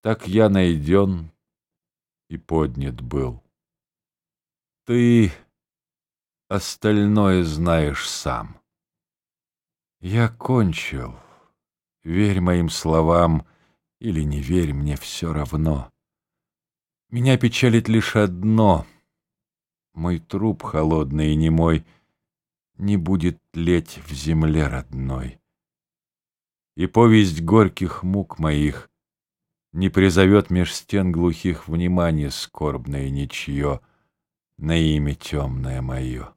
Так я найден и поднят был. Ты остальное знаешь сам. Я кончил. Верь моим словам или не верь, мне все равно. Меня печалит лишь одно. Мой труп холодный и немой Не будет тлеть в земле родной. И повесть горьких мук моих Не призовет меж стен глухих Внимание скорбное ничье На имя темное мое.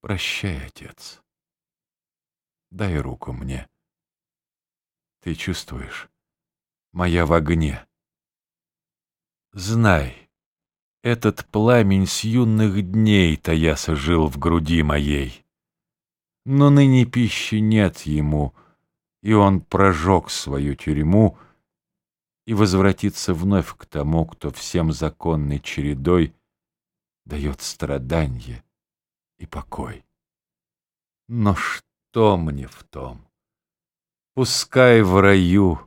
Прощай, отец. Дай руку мне. Ты чувствуешь? Моя в огне. Знай, этот пламень с юных дней Таяса жил в груди моей. Но ныне пищи нет ему, И он прожег свою тюрьму И возвратится вновь к тому, Кто всем законной чередой Дает страданье и покой. Но что мне в том? Пускай в раю,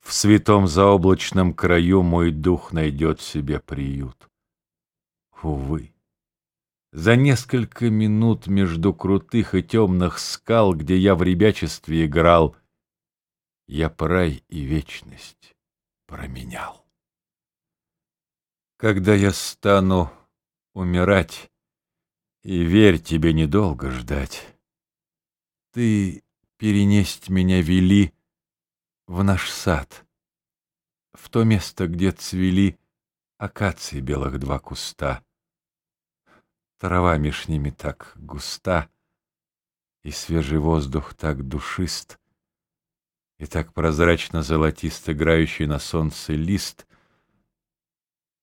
в святом заоблачном краю Мой дух найдет себе приют. Увы, за несколько минут между крутых и темных скал, Где я в ребячестве играл, Я прай и вечность променял. Когда я стану умирать, и верь, тебе недолго ждать. Ты перенесть меня вели в наш сад, в то место, где цвели акации белых два куста. Трава меж ними так густа, и свежий воздух так душист, и так прозрачно-золотист играющий на солнце лист.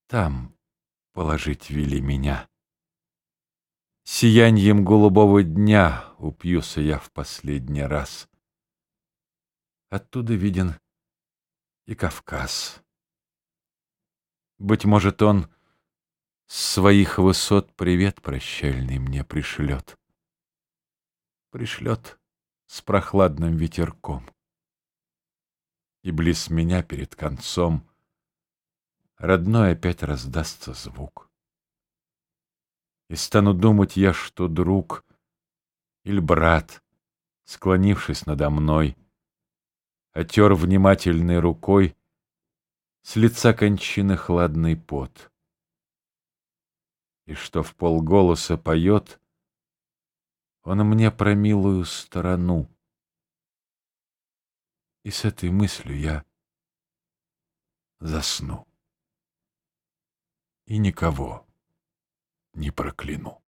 Там положить вели меня. Сияньем голубого дня упьюся я в последний раз. Оттуда виден и Кавказ. Быть может, он своих высот привет прощальный мне пришлет. Пришлет с прохладным ветерком. И близ меня перед концом родной опять раздастся звук. И стану думать я, что друг или брат, склонившись надо мной, Отер внимательной рукой С лица кончины хладный пот. И что в полголоса поет Он мне про милую сторону. И с этой мыслью я засну. И никого не прокляну.